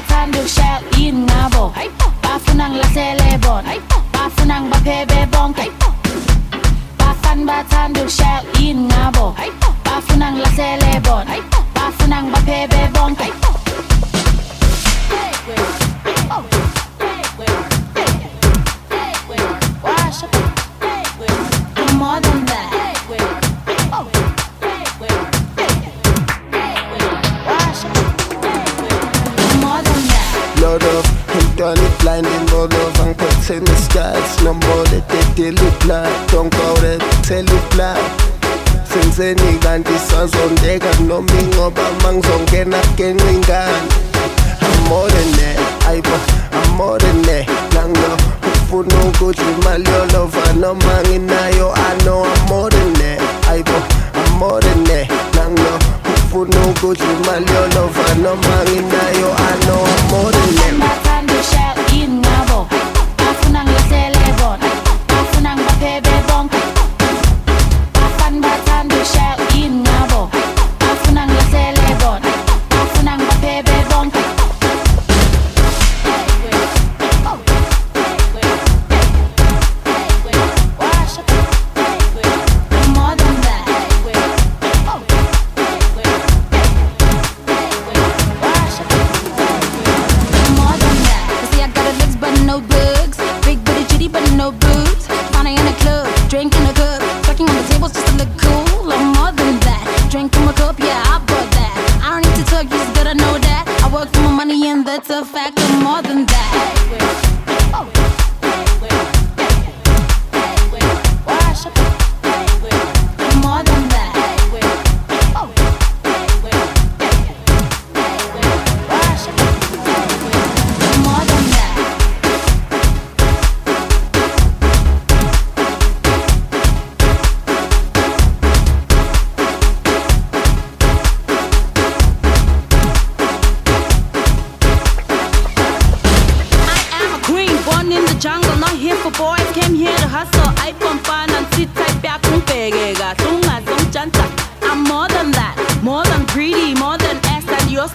bathanda ukushaya ingabo bafuna ngilahlele bona bafuna ngibaphebe bonke bafana bathanda ukushaya ingabo bafuna ngilahlele bona bafuna ngibaphebe bonke Wash Blood of umntwana blinding roll of angiphethe nesikhathi nombole dedele blood. Don't go there tell it blood. Senzeni kanti sazondeka noma ingoba mangizongena genxa ingane I'm more than that ayibo I'm more than that nangno ufuna ukuthi imali yolova noma nginayo I know I'm more than that ayibo I'm more than that nangno ufuna ukuthi imali yolova noma nginayo I know more than that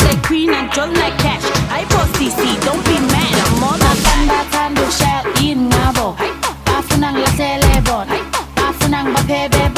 like queen and just like cash. I post CC, don't be mad, I'm more than that. bathanda ukushaya ingabo bafuna ngilahlele bona bafuna ngibaphebe